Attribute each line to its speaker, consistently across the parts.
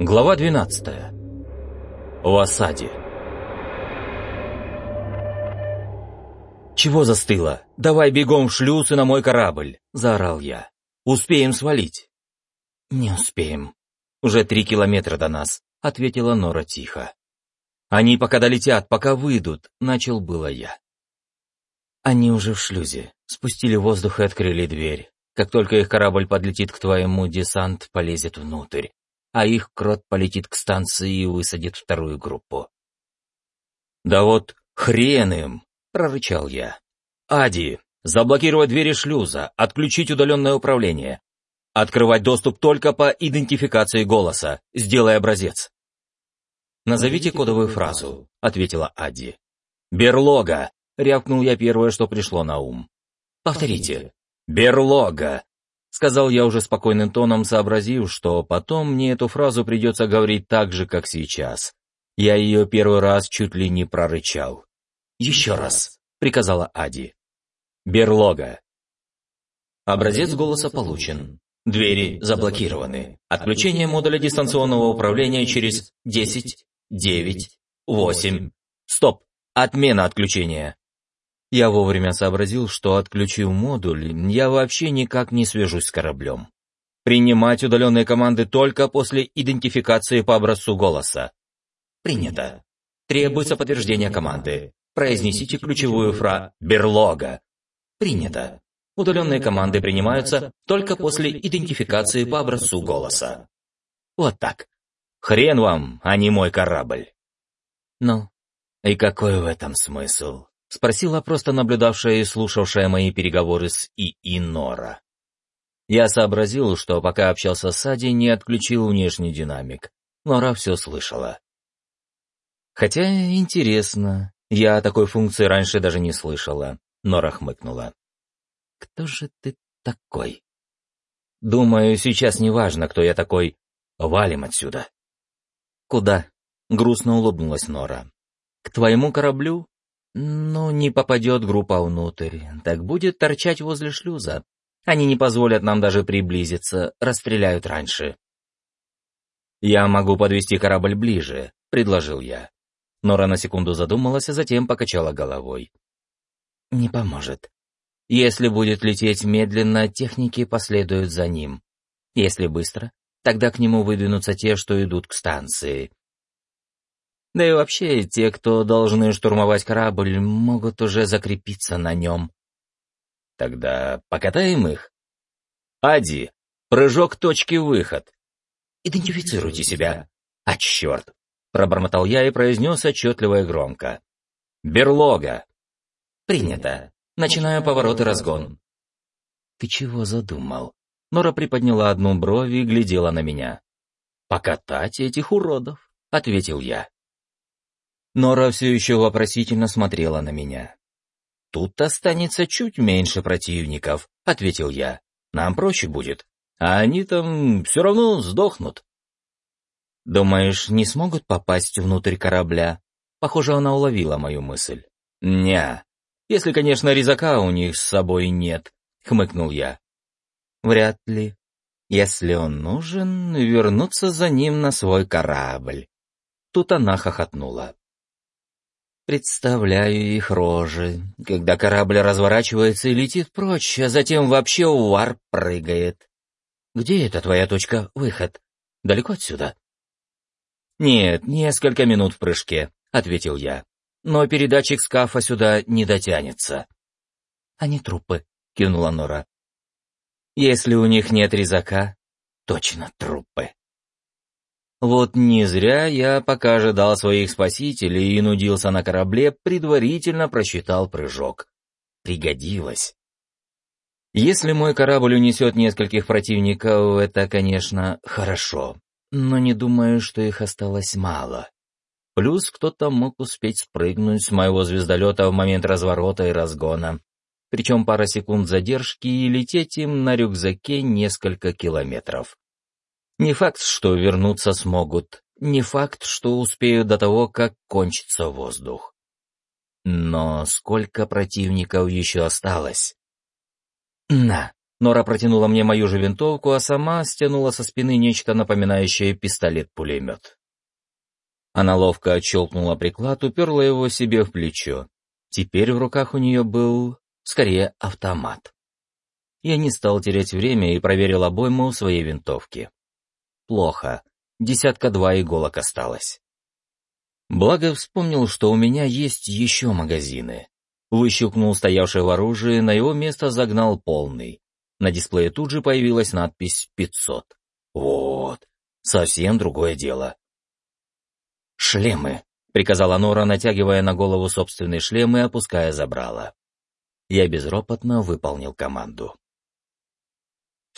Speaker 1: Глава 12. В осаде. «Чего застыло? Давай бегом в шлюз и на мой корабль!» — заорал я. «Успеем свалить!» «Не успеем. Уже три километра до нас», — ответила Нора тихо. «Они пока долетят, пока выйдут», — начал было я. Они уже в шлюзе. Спустили воздух и открыли дверь. Как только их корабль подлетит к твоему, десант полезет внутрь, а их крот полетит к станции и высадит вторую группу. «Да вот хрен им!» — прорычал я. «Ади, заблокировать двери шлюза, отключить удаленное управление, открывать доступ только по идентификации голоса, сделай образец». «Назовите кодовую фразу», — ответила Ади. «Берлога!» — рявкнул я первое, что пришло на ум. «Повторите». «Берлога!» — сказал я уже спокойным тоном, сообразив, что потом мне эту фразу придется говорить так же, как сейчас. Я ее первый раз чуть ли не прорычал. «Еще раз», — приказала Ади. «Берлога». Образец голоса получен. Двери заблокированы. Отключение модуля дистанционного управления через 10, 9, 8. Стоп! Отмена отключения. Я вовремя сообразил, что отключив модуль, я вообще никак не свяжусь с кораблем. Принимать удаленные команды только после идентификации по образцу голоса. Принято. Требуется подтверждение команды. Произнесите ключевую фра «берлога». Принято. Удаленные команды принимаются только после идентификации по образцу голоса. Вот так. Хрен вам, а не мой корабль. Ну, и какой в этом смысл? — спросила просто наблюдавшая и слушавшая мои переговоры с ИИ Нора. Я сообразил, что пока общался с Ади, не отключил внешний динамик. Нора все слышала. Хотя интересно, я такой функции раньше даже не слышала. Нора хмыкнула. «Кто же ты такой?» «Думаю, сейчас не важно, кто я такой. Валим отсюда». «Куда?» — грустно улыбнулась Нора. «К твоему кораблю? Ну, не попадет группа внутрь, так будет торчать возле шлюза. Они не позволят нам даже приблизиться, расстреляют раньше. «Я могу подвести корабль ближе», — предложил я. Нора на секунду задумалась, а затем покачала головой. «Не поможет. Если будет лететь медленно, техники последуют за ним. Если быстро, тогда к нему выдвинутся те, что идут к станции. Да и вообще, те, кто должны штурмовать корабль, могут уже закрепиться на нем. Тогда покатаем их. Ади, прыжок точки выход. Идентифицируйте себя. А черт! Пробормотал я и произнес отчетливо и громко. Берлога. Принято. Начинаю поворот и разгон. Ты чего задумал? Нора приподняла одну бровь и глядела на меня. «Покатать этих уродов», — ответил я. Нора все еще вопросительно смотрела на меня. «Тут останется чуть меньше противников», — ответил я. «Нам проще будет, а они там все равно сдохнут». «Думаешь, не смогут попасть внутрь корабля?» Похоже, она уловила мою мысль. «Не, если, конечно, резака у них с собой нет», — хмыкнул я. «Вряд ли. Если он нужен, вернуться за ним на свой корабль». Тут она хохотнула. Представляю их рожи, когда корабль разворачивается и летит прочь, а затем вообще у прыгает. Где эта твоя точка выход? Далеко отсюда? Нет, несколько минут в прыжке, ответил я. Но передатчик скафа сюда не дотянется. Они трупы, кивнула Нора. Если у них нет резака, точно трупы. Вот не зря я, пока ожидал своих спасителей и нудился на корабле, предварительно просчитал прыжок. Пригодилось. Если мой корабль унесет нескольких противников, это, конечно, хорошо, но не думаю, что их осталось мало. Плюс кто-то мог успеть спрыгнуть с моего звездолета в момент разворота и разгона, причем пара секунд задержки и лететь им на рюкзаке несколько километров. Не факт, что вернуться смогут, не факт, что успеют до того, как кончится воздух. Но сколько противников еще осталось? На, Нора протянула мне мою же винтовку, а сама стянула со спины нечто напоминающее пистолет-пулемет. Она ловко отщелкнула приклад, уперла его себе в плечо. Теперь в руках у нее был, скорее, автомат. Я не стал терять время и проверил обойму своей винтовки. Плохо. Десятка-два иголок осталось. Благо вспомнил, что у меня есть еще магазины. Выщелкнул стоявший в оружии, на его место загнал полный. На дисплее тут же появилась надпись «500». Вот, совсем другое дело. «Шлемы», — приказала Нора, натягивая на голову собственный шлем и опуская забрала. Я безропотно выполнил команду.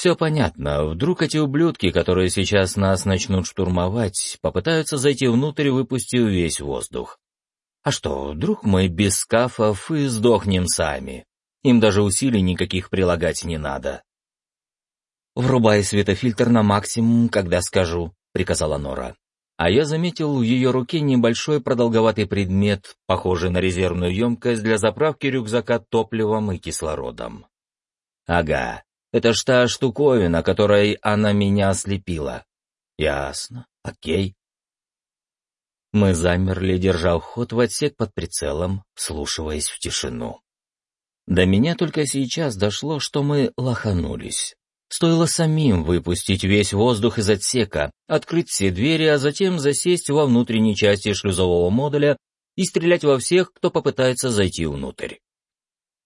Speaker 1: Все понятно. Вдруг эти ублюдки, которые сейчас нас начнут штурмовать, попытаются зайти внутрь, выпустив весь воздух. А что, вдруг мы без скафов и сдохнем сами? Им даже усилий никаких прилагать не надо. «Врубай светофильтр на максимум, когда скажу», — приказала Нора. А я заметил в ее руке небольшой продолговатый предмет, похожий на резервную емкость для заправки рюкзака топливом и кислородом. «Ага, это ж та штуковина, которой она меня ослепила». «Ясно, окей». Мы замерли, держа ход в отсек под прицелом, вслушиваясь в тишину. До меня только сейчас дошло, что мы лоханулись. Стоило самим выпустить весь воздух из отсека, открыть все двери, а затем засесть во внутренней части шлюзового модуля и стрелять во всех, кто попытается зайти внутрь.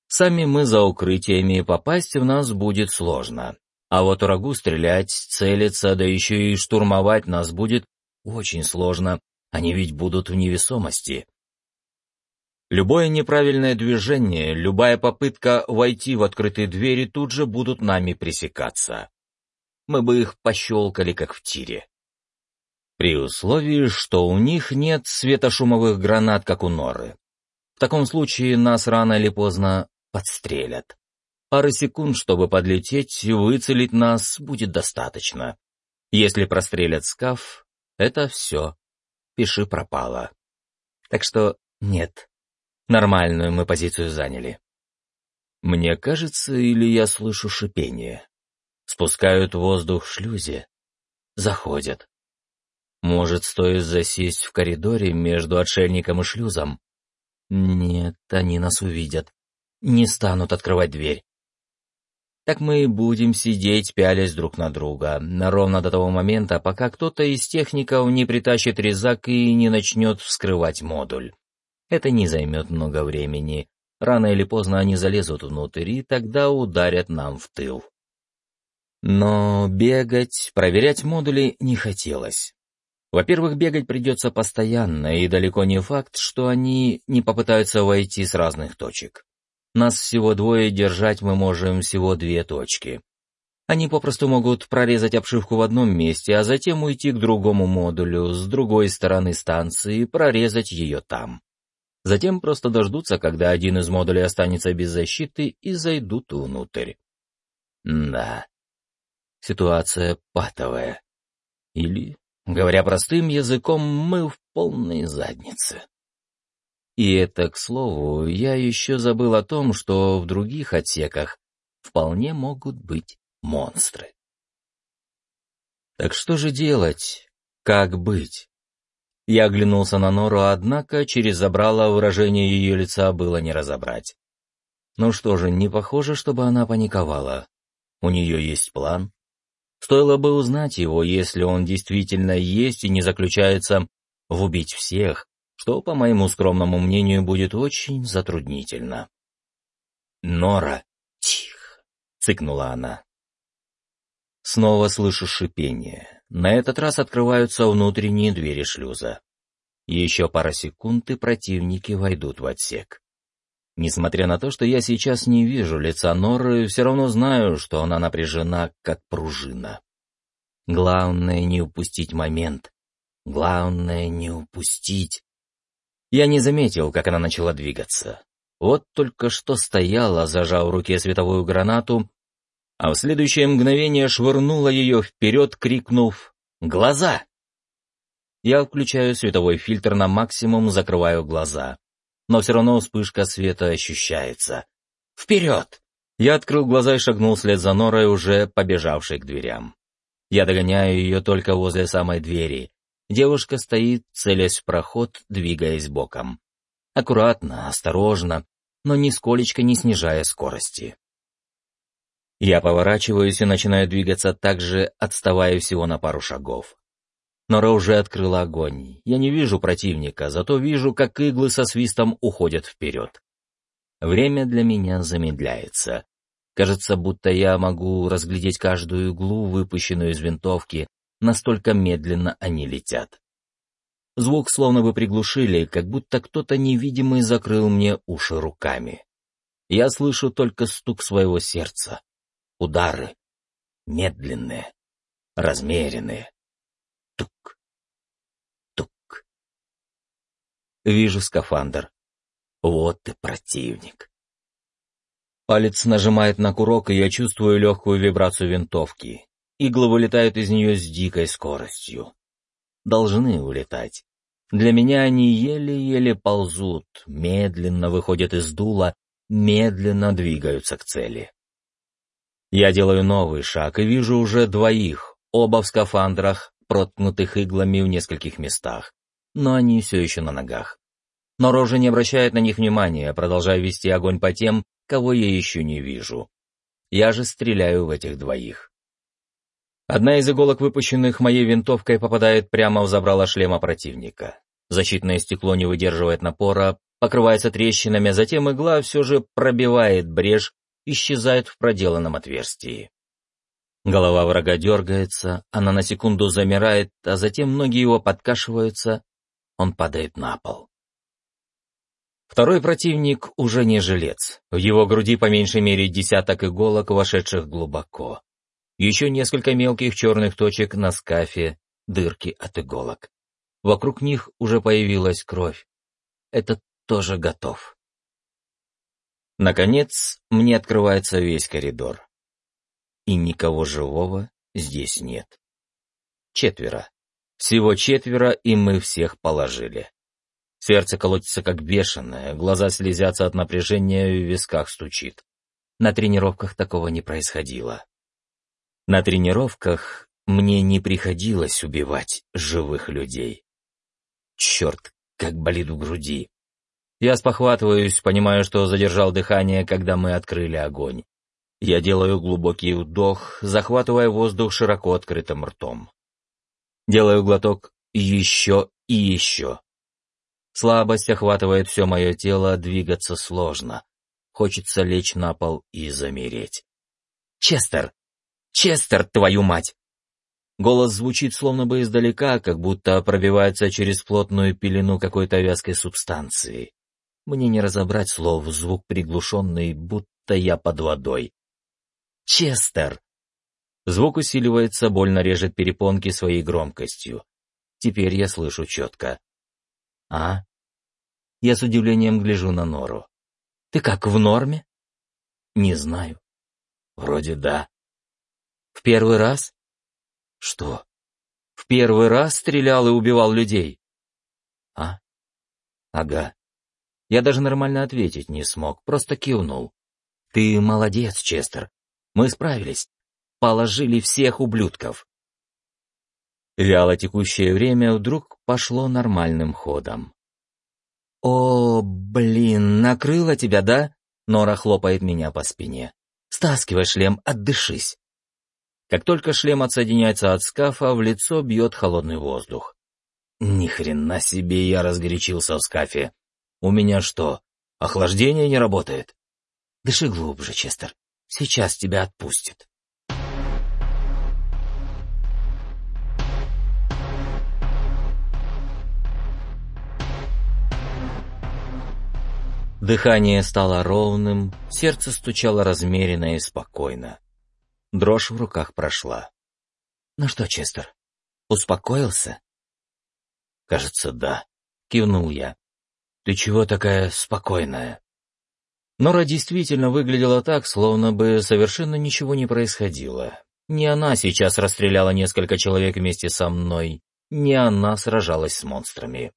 Speaker 1: Сами мы за укрытиями, попасть в нас будет сложно. А вот врагу стрелять, целиться, да еще и штурмовать нас будет очень сложно, они ведь будут в невесомости. Любое неправильное движение, любая попытка войти в открытые двери тут же будут нами пресекаться. Мы бы их пощелкали, как в тире. При условии, что у них нет светошумовых гранат, как у Норы. В таком случае нас рано или поздно подстрелят. Пары секунд, чтобы подлететь и выцелить нас, будет достаточно. Если прострелят скаф, это все. Пиши пропало. Так что нет, Нормальную мы позицию заняли. Мне кажется, или я слышу шипение. Спускают воздух в шлюзе. Заходят. Может, стоит засесть в коридоре между отшельником и шлюзом? Нет, они нас увидят. Не станут открывать дверь. Так мы и будем сидеть, пялясь друг на друга, ровно до того момента, пока кто-то из техников не притащит резак и не начнет вскрывать модуль. Это не займет много времени. Рано или поздно они залезут внутрь, и тогда ударят нам в тыл. Но бегать, проверять модули не хотелось. Во-первых, бегать придется постоянно, и далеко не факт, что они не попытаются войти с разных точек. Нас всего двое, держать мы можем всего две точки. Они попросту могут прорезать обшивку в одном месте, а затем уйти к другому модулю с другой стороны станции и прорезать ее там. Затем просто дождутся, когда один из модулей останется без защиты и зайдут внутрь. Да, ситуация патовая. Или, говоря простым языком, мы в полной заднице. И это, к слову, я еще забыл о том, что в других отсеках вполне могут быть монстры. Так что же делать? Как быть? Я оглянулся на Нору, однако через забрало выражение ее лица было не разобрать. Ну что же, не похоже, чтобы она паниковала. У нее есть план. Стоило бы узнать его, если он действительно есть и не заключается в убить всех, что, по моему скромному мнению, будет очень затруднительно. «Нора, тихо!» — цыкнула она. Снова слышу шипение. На этот раз открываются внутренние двери шлюза. Еще пара секунд, и противники войдут в отсек. Несмотря на то, что я сейчас не вижу лица Норы, все равно знаю, что она напряжена, как пружина. Главное не упустить момент. Главное не упустить. Я не заметил, как она начала двигаться. Вот только что стояла, зажав в руке световую гранату, а в следующее мгновение швырнула ее вперед, крикнув «Глаза!». Я включаю световой фильтр на максимум, закрываю глаза. Но все равно вспышка света ощущается. «Вперед!» Я открыл глаза и шагнул вслед за Норой, уже побежавшей к дверям. Я догоняю ее только возле самой двери. Девушка стоит, целясь в проход, двигаясь боком. Аккуратно, осторожно, но нисколечко не снижая скорости. Я поворачиваюсь и начинаю двигаться так же, отставая всего на пару шагов. Нора уже открыла огонь. Я не вижу противника, зато вижу, как иглы со свистом уходят вперед. Время для меня замедляется. Кажется, будто я могу разглядеть каждую иглу, выпущенную из винтовки, настолько медленно они летят. Звук словно бы приглушили, как будто кто-то невидимый закрыл мне уши руками. Я слышу только стук своего сердца. Удары. Медленные. Размеренные. Тук. Тук. Вижу скафандр. Вот ты противник. Палец нажимает на курок, и я чувствую легкую вибрацию винтовки. Иглы вылетают из нее с дикой скоростью. Должны улетать. Для меня они еле-еле ползут, медленно выходят из дула, медленно двигаются к цели. Я делаю новый шаг и вижу уже двоих, оба в скафандрах, проткнутых иглами в нескольких местах, но они все еще на ногах. Но Рожа не обращает на них внимания, продолжая вести огонь по тем, кого я еще не вижу. Я же стреляю в этих двоих. Одна из иголок, выпущенных моей винтовкой, попадает прямо в забрало шлема противника. Защитное стекло не выдерживает напора, покрывается трещинами, а затем игла все же пробивает брешь, исчезает в проделанном отверстии. Голова врага дергается, она на секунду замирает, а затем ноги его подкашиваются, он падает на пол. Второй противник уже не жилец. В его груди по меньшей мере десяток иголок, вошедших глубоко. Еще несколько мелких черных точек на скафе, дырки от иголок. Вокруг них уже появилась кровь. Этот тоже готов. Наконец, мне открывается весь коридор. И никого живого здесь нет. Четверо. Всего четверо, и мы всех положили. Сердце колотится как бешеное, глаза слезятся от напряжения, в висках стучит. На тренировках такого не происходило. На тренировках мне не приходилось убивать живых людей. Черт, как болит в груди. Я спохватываюсь, понимаю, что задержал дыхание, когда мы открыли огонь. Я делаю глубокий вдох, захватывая воздух широко открытым ртом. Делаю глоток еще и еще. Слабость охватывает все мое тело, двигаться сложно. Хочется лечь на пол и замереть. «Честер! Честер, твою мать!» Голос звучит словно бы издалека, как будто пробивается через плотную пелену какой-то вязкой субстанции. Мне не разобрать слов, звук приглушенный, будто я под водой. «Честер!» Звук усиливается, больно режет перепонки своей громкостью. Теперь я слышу четко. «А?» Я с удивлением гляжу на Нору. «Ты как, в норме?» «Не знаю». «Вроде да». «В первый раз?» «Что?» «В первый раз стрелял и убивал людей». «А?» «Ага». Я даже нормально ответить не смог, просто кивнул. «Ты молодец, Честер. Мы справились. Положили всех ублюдков». Вяло текущее время вдруг пошло нормальным ходом. «О, блин, накрыло тебя, да?» Нора хлопает меня по спине. «Стаскивай шлем, отдышись». Как только шлем отсоединяется от скафа, в лицо бьет холодный воздух. Ни хрена себе я разгорячился в скафе. У меня что, охлаждение не работает? Дыши глубже, Честер. Сейчас тебя отпустит. Дыхание стало ровным, сердце стучало размеренно и спокойно. Дрожь в руках прошла. «Ну что, Честер, успокоился?» «Кажется, да», — кивнул я. «Ты чего такая спокойная?» Нора действительно выглядела так, словно бы совершенно ничего не происходило. Не она сейчас расстреляла несколько человек вместе со мной, не она сражалась с монстрами.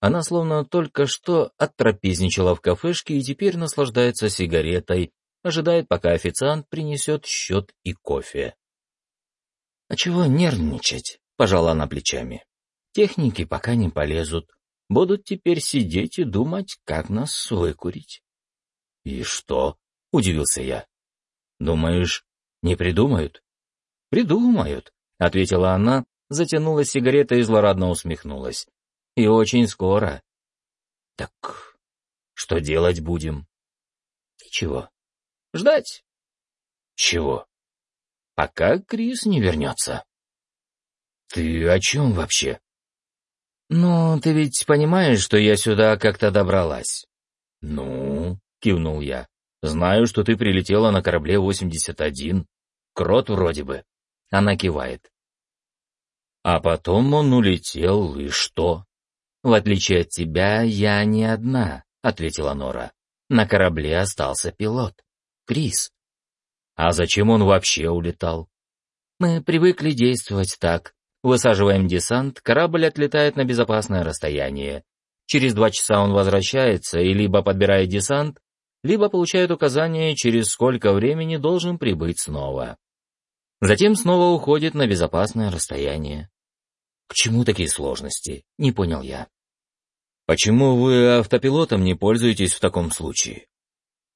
Speaker 1: Она словно только что оттрапезничала в кафешке и теперь наслаждается сигаретой, ожидает, пока официант принесет счет и кофе. «А чего нервничать?» — пожала она плечами. «Техники пока не полезут. Будут теперь сидеть и думать, как нас выкурить». «И что?» — удивился я. «Думаешь, не придумают?» «Придумают», — ответила она, затянула сигаретой и злорадно усмехнулась. «И очень скоро». «Так что делать будем?» «Ничего. Ждать». «Чего?» «Пока Крис не вернется». «Ты о чем вообще?» «Ну, ты ведь понимаешь, что я сюда как-то добралась?» «Ну?» — кивнул я. «Знаю, что ты прилетела на корабле 81. Крот вроде бы». Она кивает. А потом он улетел, и что? В отличие от тебя, я не одна, ответила Нора. На корабле остался пилот. Крис. А зачем он вообще улетал? Мы привыкли действовать так. Высаживаем десант, корабль отлетает на безопасное расстояние. Через два часа он возвращается и либо подбирает десант, либо получает указание, через сколько времени должен прибыть снова. Затем снова уходит на безопасное расстояние. К чему такие сложности? Не понял я. Почему вы автопилотом не пользуетесь в таком случае?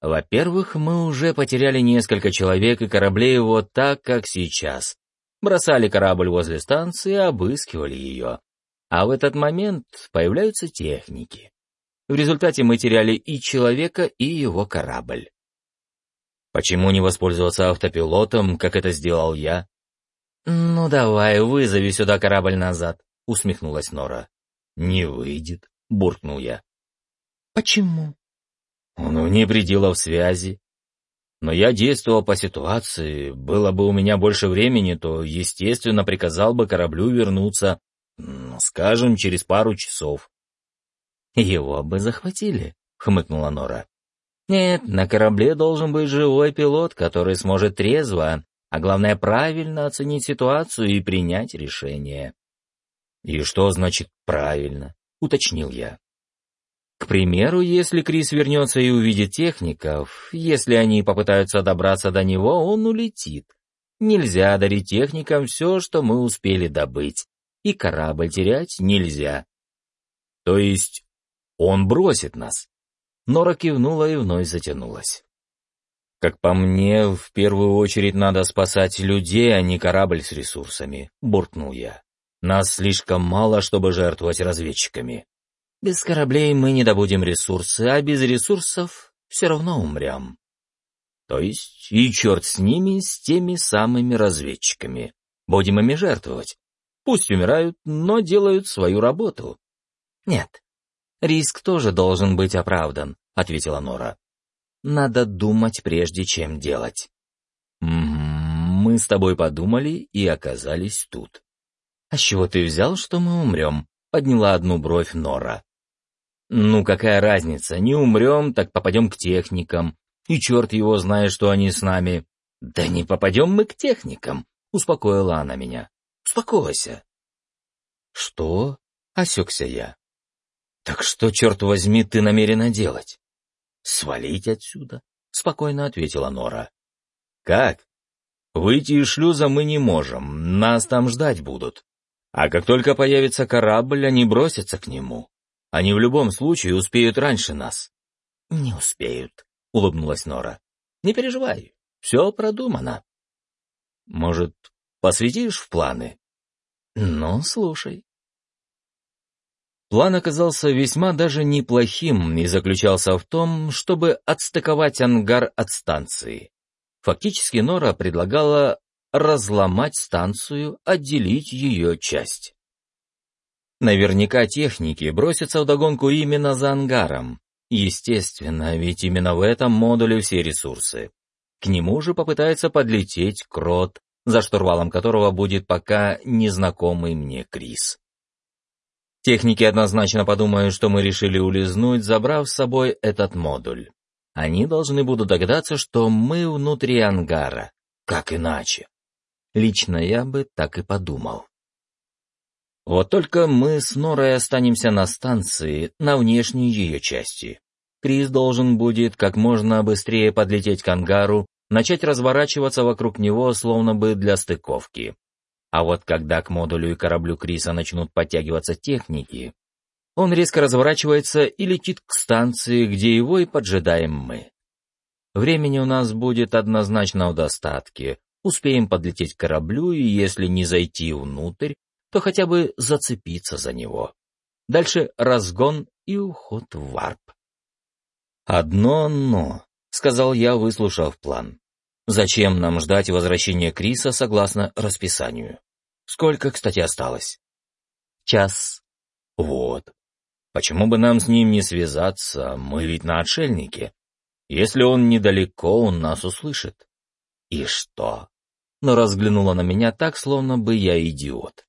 Speaker 1: Во-первых, мы уже потеряли несколько человек и кораблей вот так, как сейчас. Бросали корабль возле станции обыскивали ее. А в этот момент появляются техники. В результате мы теряли и человека, и его корабль. Почему не воспользоваться автопилотом, как это сделал я? «Ну давай, вызови сюда корабль назад», — усмехнулась Нора. «Не выйдет», — буркнул я. «Почему?» «Он вне пределов связи. Но я действовал по ситуации. Было бы у меня больше времени, то, естественно, приказал бы кораблю вернуться, скажем, через пару часов». «Его бы захватили», — хмыкнула Нора. Нет, на корабле должен быть живой пилот, который сможет трезво, а главное правильно оценить ситуацию и принять решение. «И что значит «правильно»?» — уточнил я. К примеру, если Крис вернется и увидит техников, если они попытаются добраться до него, он улетит. Нельзя дарить техникам все, что мы успели добыть, и корабль терять нельзя. То есть он бросит нас. Нора кивнула и вновь затянулась. «Как по мне, в первую очередь надо спасать людей, а не корабль с ресурсами», — буркнул я. «Нас слишком мало, чтобы жертвовать разведчиками. Без кораблей мы не добудем ресурсы, а без ресурсов все равно умрем». То есть, и черт с ними, с теми самыми разведчиками. Будем ими жертвовать. Пусть умирают, но делают свою работу. Нет, «Риск тоже должен быть оправдан», — ответила Нора. «Надо думать, прежде чем делать». «Мы с тобой подумали и оказались тут». «А с чего ты взял, что мы умрем?» — подняла одну бровь Нора. «Ну, какая разница, не умрем, так попадем к техникам. И черт его знает, что они с нами». «Да не попадем мы к техникам», — успокоила она меня. «Успокойся». «Что?» — осекся я. «Так что, черт возьми, ты намерена делать?» «Свалить отсюда», — спокойно ответила Нора. «Как?» «Выйти из шлюза мы не можем, нас там ждать будут. А как только появится корабль, они бросятся к нему. Они в любом случае успеют раньше нас». «Не успеют», — улыбнулась Нора. «Не переживай, все продумано». «Может, посвятишь в планы?» «Ну, слушай». План оказался весьма даже неплохим и заключался в том, чтобы отстыковать ангар от станции. Фактически Нора предлагала разломать станцию, отделить ее часть. Наверняка техники бросятся вдогонку именно за ангаром. Естественно, ведь именно в этом модуле все ресурсы. К нему же попытается подлететь Крот, за штурвалом которого будет пока незнакомый мне Крис. Техники однозначно подумают, что мы решили улизнуть, забрав с собой этот модуль. Они должны будут догадаться, что мы внутри ангара. Как иначе? Лично я бы так и подумал. Вот только мы с Норой останемся на станции, на внешней ее части. Крис должен будет как можно быстрее подлететь к ангару, начать разворачиваться вокруг него, словно бы для стыковки. А вот когда к модулю и кораблю Криса начнут подтягиваться техники, он резко разворачивается и летит к станции, где его и поджидаем мы. Времени у нас будет однозначно в достатке. Успеем подлететь к кораблю, и если не зайти внутрь, то хотя бы зацепиться за него. Дальше разгон и уход в варп. «Одно «но», — сказал я, выслушав план. «Зачем нам ждать возвращения Криса согласно расписанию? Сколько, кстати, осталось?» «Час». «Вот. Почему бы нам с ним не связаться? Мы ведь на отшельнике. Если он недалеко, он нас услышит. И что? Но разглянула на меня так, словно бы я идиот.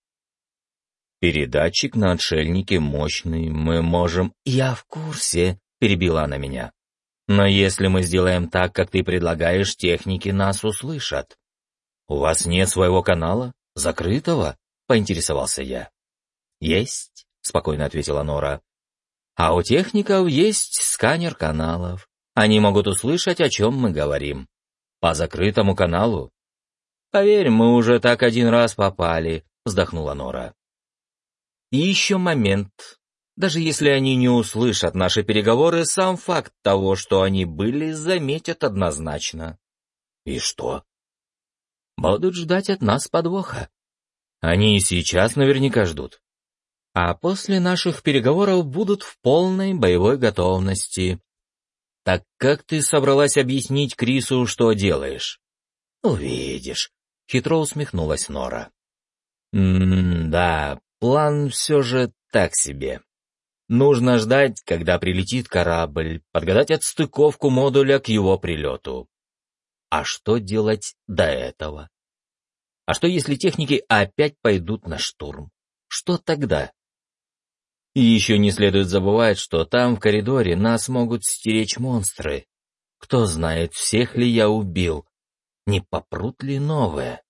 Speaker 1: Передатчик на отшельнике мощный, мы можем... Я в курсе, перебила она меня. Но если мы сделаем так, как ты предлагаешь, техники нас услышат. У вас нет своего канала? Закрытого? Поинтересовался я. Есть, спокойно ответила Нора. А у техников есть сканер каналов. Они могут услышать, о чем мы говорим. По закрытому каналу. Поверь, мы уже так один раз попали, вздохнула Нора. И еще момент. Даже если они не услышат наши переговоры, сам факт того, что они были, заметят однозначно. И что? Будут ждать от нас подвоха. Они и сейчас наверняка ждут. А после наших переговоров будут в полной боевой готовности. Так как ты собралась объяснить Крису, что делаешь? Увидишь, хитро усмехнулась Нора. М-да, план все же так себе. Нужно ждать, когда прилетит корабль, подгадать отстыковку модуля к его прилету. А что делать до этого? А что, если техники опять пойдут на штурм? Что тогда? И еще не следует забывать, что там, в коридоре, нас могут стеречь монстры. Кто знает, всех ли я убил, не попрут ли новые.